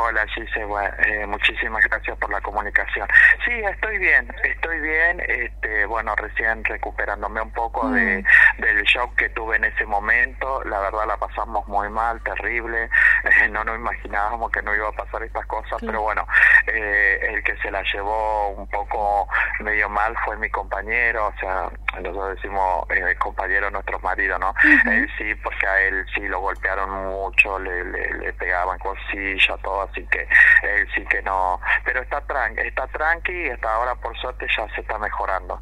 Hola Gise, eh, muchísimas gracias por la comunicación. Sí, estoy bien, estoy bien, este, bueno, recién recuperándome un poco de, mm. Del shock que tuve en ese momento, la verdad la pasamos muy mal, terrible, eh, no nos imaginábamos que no iba a pasar estas cosas, pero bueno, eh, el que se la llevó un poco medio mal fue mi compañero, o sea, nosotros decimos eh, compañero nuestro marido, ¿no? Él sí, porque a él sí lo golpearon mucho, le, le, le pegaban cosillas, todo así que él sí que no, pero está tranqui, está tranqui y hasta ahora por suerte ya se está mejorando.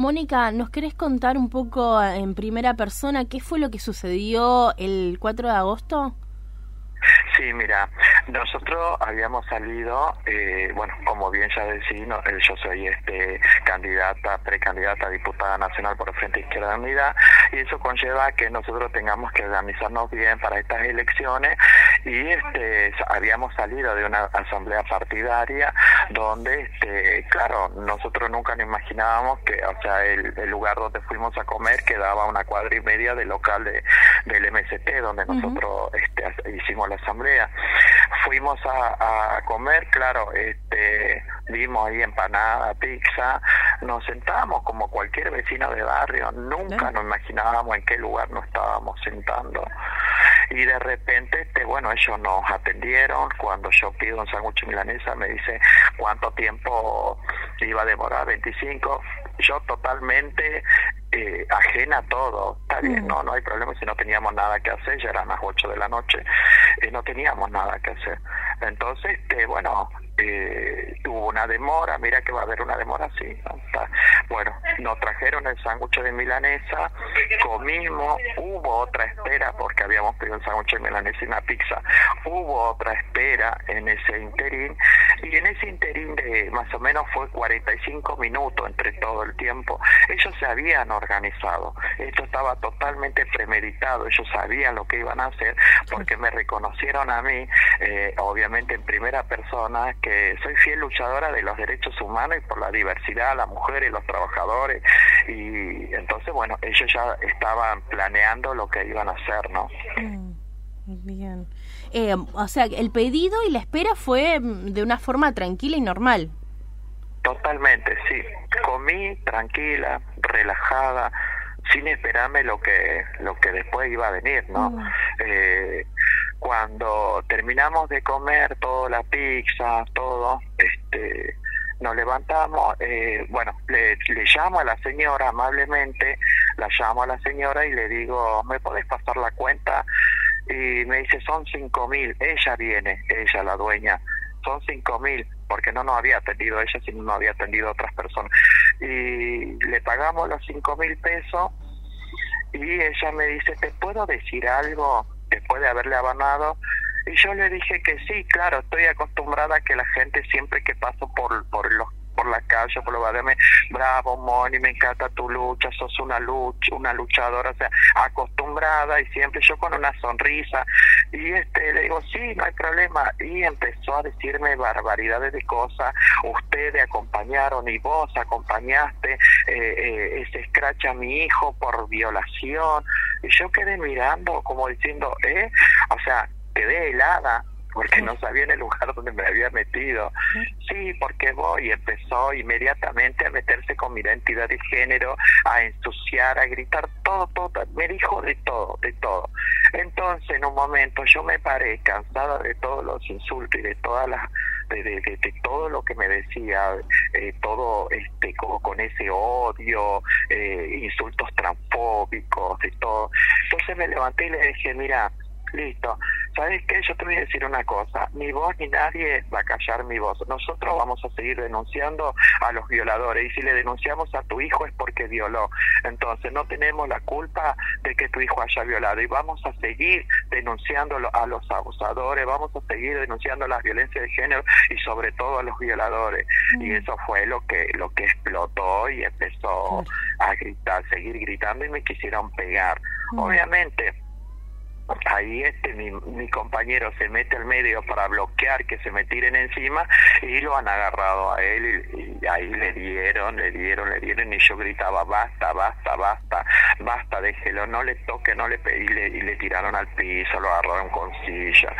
Mónica, ¿nos querés contar un poco en primera persona qué fue lo que sucedió el 4 de agosto? Sí, mira, nosotros habíamos salido, eh, bueno, como bien ya decís, eh, yo soy este candidata, precandidata a diputada nacional por el Frente Izquierda Unida, y eso conlleva que nosotros tengamos que organizarnos bien para estas elecciones, y este habíamos salido de una asamblea partidaria donde, este claro, nosotros nunca nos imaginábamos que, o sea, el, lugar donde fuimos a comer quedaba una cuadra y media del local de, del MST, donde nosotros este, hicimos la asamblea. Fuimos a, comer, claro, este, vimos ahí empanada, pizza, nos sentábamos como cualquier vecino de barrio, nunca nos imaginábamos en qué lugar nos estábamos sentando. Y de repente, este, bueno, ellos nos atendieron, cuando yo pido un sándwich milanesa me dice cuánto tiempo iba a demorar, 25, yo totalmente eh, ajena a todo. Está bien, mm. no, no hay problema si no teníamos nada que hacer, ya eran las 8 de la noche, y no teníamos nada que hacer. Entonces, este, bueno, eh, tuvo una demora, mira que va a haber una demora, sí. Bueno, nos trajeron el sándwich de milanesa, comimos, hubo otra espera porque habíamos pedido el sándwich de milanesa y una pizza, hubo otra espera en ese interín y en ese interín de más o menos fue 45 minutos entre todo el tiempo, ellos se habían organizado, esto estaba totalmente premeditado, ellos sabían lo que iban a hacer porque me reconocieron a mí, eh, obviamente en primera persona, que soy fiel luchadora de los derechos humanos y por la diversidad, las mujeres, los trabajadores, y entonces, bueno, ellos ya estaban planeando lo que iban a hacer, ¿no? Mm, bien. Eh, o sea, el pedido y la espera fue mm, de una forma tranquila y normal. Totalmente, sí. Comí tranquila, relajada, sin esperarme lo que lo que después iba a venir, ¿no? Mm. Eh, cuando terminamos de comer toda la pizza, todo, este, nos levantamos, eh, bueno, le, le, llamo a la señora amablemente, la llamo a la señora y le digo, ¿me podés pasar la cuenta? Y me dice, son cinco mil, ella viene, ella la dueña, son cinco mil, porque no nos había atendido ella, sino no había atendido otras personas. Y le pagamos los cinco mil pesos y ella me dice, ¿te puedo decir algo? después de haberle abonado. Y yo le dije que sí, claro, estoy acostumbrada a que la gente siempre que paso por, por los por la calle, por lo me bravo Moni, me encanta tu lucha, sos una lucha, una luchadora, o sea, acostumbrada y siempre yo con una sonrisa. Y este le digo, sí, no hay problema y empezó a decirme barbaridades de cosas, ustedes acompañaron y vos acompañaste eh, eh, ese scratch a mi hijo por violación. Y yo quedé mirando como diciendo, eh, o sea, quedé helada porque no sabía en el lugar donde me había metido. Sí, porque voy. Empezó inmediatamente a meterse con mi identidad de género, a ensuciar, a gritar todo, todo. Me dijo de todo, de todo. Entonces, en un momento, yo me paré cansada de todos los insultos y de todas las de, de, todo lo que me decía, eh, todo este como con ese odio, eh, insultos transfóbicos y todo. Entonces me levanté y le dije, mira, listo, ¿sabes qué? Yo te voy a decir una cosa, ni vos ni nadie va a callar mi voz. Nosotros vamos a seguir denunciando a los violadores y si le denunciamos a tu hijo es porque violó. Entonces no tenemos la culpa de que tu hijo haya violado y vamos a seguir denunciando a los abusadores, vamos a seguir denunciando las violencias de género y sobre todo a los violadores. Y mm. eso fue lo que lo que explotó y empezó a gritar, seguir gritando y me quisieron pegar. Mm. Obviamente ahí este mi, mi compañero se mete al medio para bloquear que se me tiren encima y lo han agarrado a él y, ahí le dieron, le dieron, le dieron y yo gritaba basta, basta, basta, basta, déjelo, no le toque, no le pedí y le tiraron al piso, lo agarraron con silla.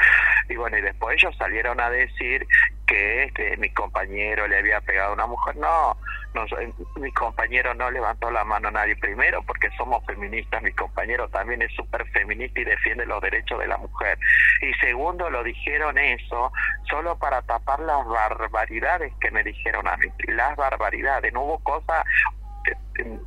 Y bueno, y después ellos salieron a decir que este, mi compañero le había pegado a una mujer. No, no, mi compañero no levantó la mano a nadie. Primero, porque somos feministas, mi compañero también es súper feminista y defiende los derechos de la mujer. Y segundo, lo dijeron eso solo para tapar las barbaridades que me dijeron a mí. Las barbaridades. No hubo cosa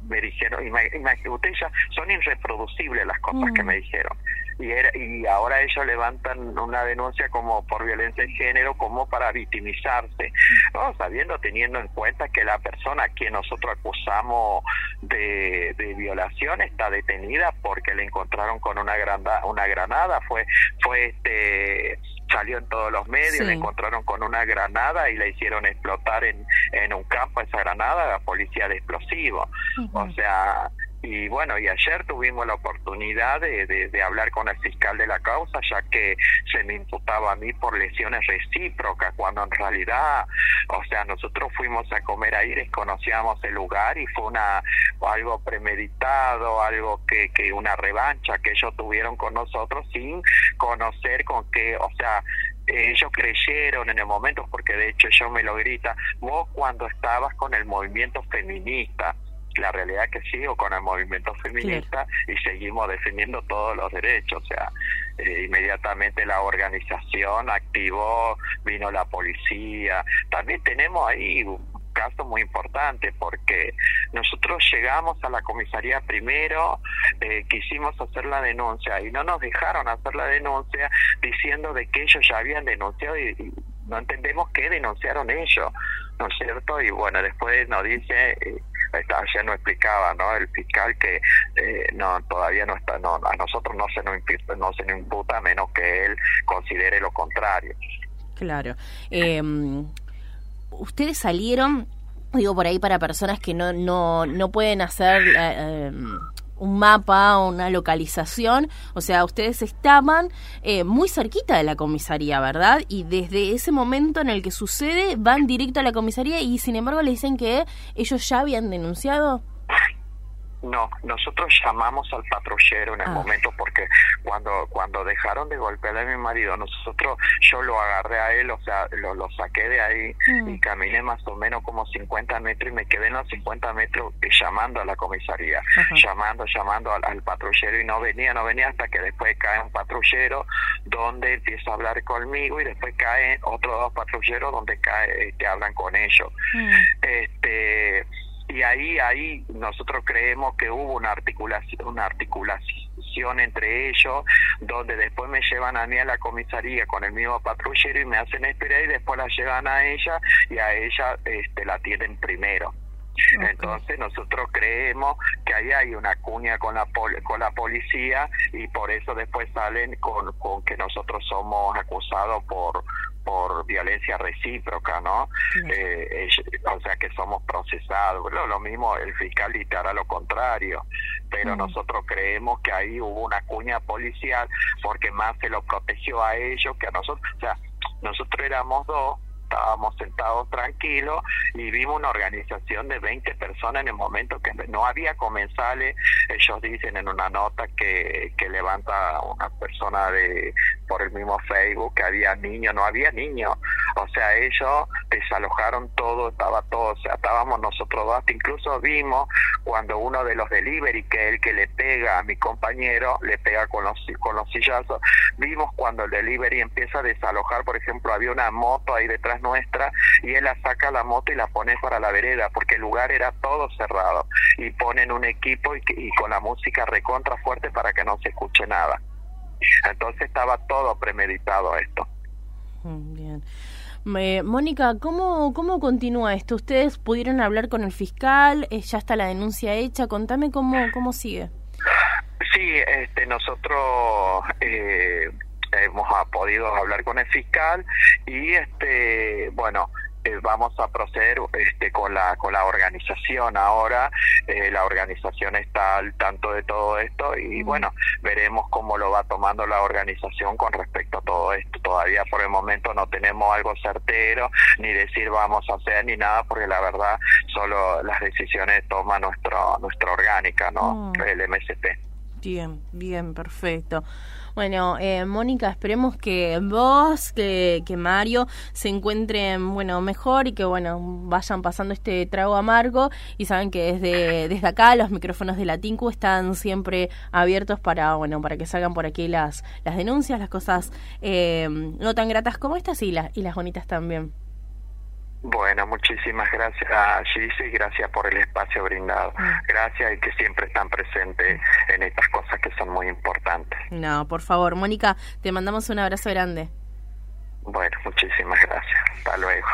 me dijeron, imagínate, son irreproducibles las cosas que mm. me dijeron. Y, era, y ahora ellos levantan una denuncia como por violencia de género, como para victimizarse, ¿no? sabiendo, teniendo en cuenta que la persona a quien nosotros acusamos de, de violación está detenida porque le encontraron con una, granada, una granada, fue, fue este salió en todos los medios, le encontraron con una granada y la hicieron explotar en, en un campo esa granada la policía de explosivos. O sea, y bueno, y ayer tuvimos la oportunidad de, de, hablar con el fiscal de la causa, ya que se me imputaba a mí por lesiones recíprocas, cuando en realidad, o sea, nosotros fuimos a comer ahí, desconocíamos el lugar y fue una algo premeditado, algo que, que una revancha que ellos tuvieron con nosotros sin conocer con qué, o sea, ellos creyeron en el momento, porque de hecho ellos me lo grita, vos cuando estabas con el movimiento feminista, la realidad es que sigo con el movimiento feminista y seguimos defendiendo todos los derechos. O sea, eh, inmediatamente la organización activó, vino la policía. También tenemos ahí un caso muy importante porque nosotros llegamos a la comisaría primero, eh, quisimos hacer la denuncia y no nos dejaron hacer la denuncia diciendo de que ellos ya habían denunciado y, no entendemos qué denunciaron ellos, ¿no es cierto? Y bueno, después nos dice... Eh, ayer no explicaba no el fiscal que eh, no todavía no está no a nosotros no se nos imputa, no se nos imputa a menos que él considere lo contrario. Claro. Eh, ustedes salieron digo por ahí para personas que no no no pueden hacer eh, em, un mapa, una localización, o sea, ustedes estaban eh, muy cerquita de la comisaría, ¿verdad? Y desde ese momento en el que sucede, van directo a la comisaría y sin embargo le dicen que ellos ya habían denunciado. No, nosotros llamamos al patrullero en el ah. momento porque cuando cuando dejaron de golpear a mi marido, nosotros yo lo agarré a él, o sea, lo, lo saqué de ahí mm. y caminé más o menos como 50 metros y me quedé en los 50 metros llamando a la comisaría, llamando, llamando al, patrullero y no venía, no venía hasta que después cae un patrullero donde empieza a hablar conmigo y después caen otros dos patrulleros donde cae que hablan con ellos. Mm. Este y ahí ahí nosotros creemos que hubo una articulación una articulación entre ellos donde después me llevan a mí a la comisaría con el mismo patrullero y me hacen esperar y después la llevan a ella y a ella este la tienen primero. Entonces nosotros creemos que ahí hay una cuña con la con la policía y por eso después salen con, con que nosotros somos acusados por por violencia recíproca, ¿no? Eh, o sea que somos procesados. lo mismo el fiscal a lo contrario, pero nosotros creemos que ahí hubo una cuña policial porque más se lo protegió a ellos que a nosotros. O sea, nosotros éramos dos estábamos sentados tranquilos y vimos una organización de 20 personas en el momento que no había comensales. Ellos dicen en una nota que, que levanta una persona de por el mismo Facebook que había niños, no había niños. O sea, ellos desalojaron todo, estaba todo, o sea, estábamos nosotros dos, incluso vimos cuando uno de los delivery, que es el que le pega a mi compañero, le pega con los, con los sillazos, vimos cuando el delivery empieza a desalojar, por ejemplo, había una moto ahí detrás nuestra y él la saca la moto y la pone para la vereda porque el lugar era todo cerrado y ponen un equipo y, y con la música recontra fuerte para que no se escuche nada. Entonces estaba todo premeditado esto. Mm, bien. Mónica, ¿cómo, ¿cómo continúa esto? ¿Ustedes pudieron hablar con el fiscal? Eh, ¿Ya está la denuncia hecha? Contame cómo, cómo sigue. Sí, este, nosotros eh, hemos podido hablar con el fiscal y este bueno eh, vamos a proceder este, con la con la organización ahora. Eh, la organización está al tanto de todo esto y bueno veremos cómo lo va tomando la organización con respecto a todo esto. Todavía por el momento no tenemos algo certero ni decir vamos a hacer ni nada porque la verdad solo las decisiones toma nuestro nuestra orgánica no mm. el MSP bien bien perfecto bueno, eh, Mónica, esperemos que vos, que, que Mario se encuentren, bueno, mejor y que, bueno, vayan pasando este trago amargo y saben que desde, desde acá los micrófonos de la TINCU están siempre abiertos para, bueno, para que salgan por aquí las, las denuncias, las cosas eh, no tan gratas como estas y, las y las bonitas también. Bueno, muchísimas gracias Gigi, gracias por el espacio brindado. Mm. Gracias y que siempre están presentes en estas cosas que son muy importantes. No, por favor, Mónica, te mandamos un abrazo grande. Bueno, muchísimas gracias. Hasta luego.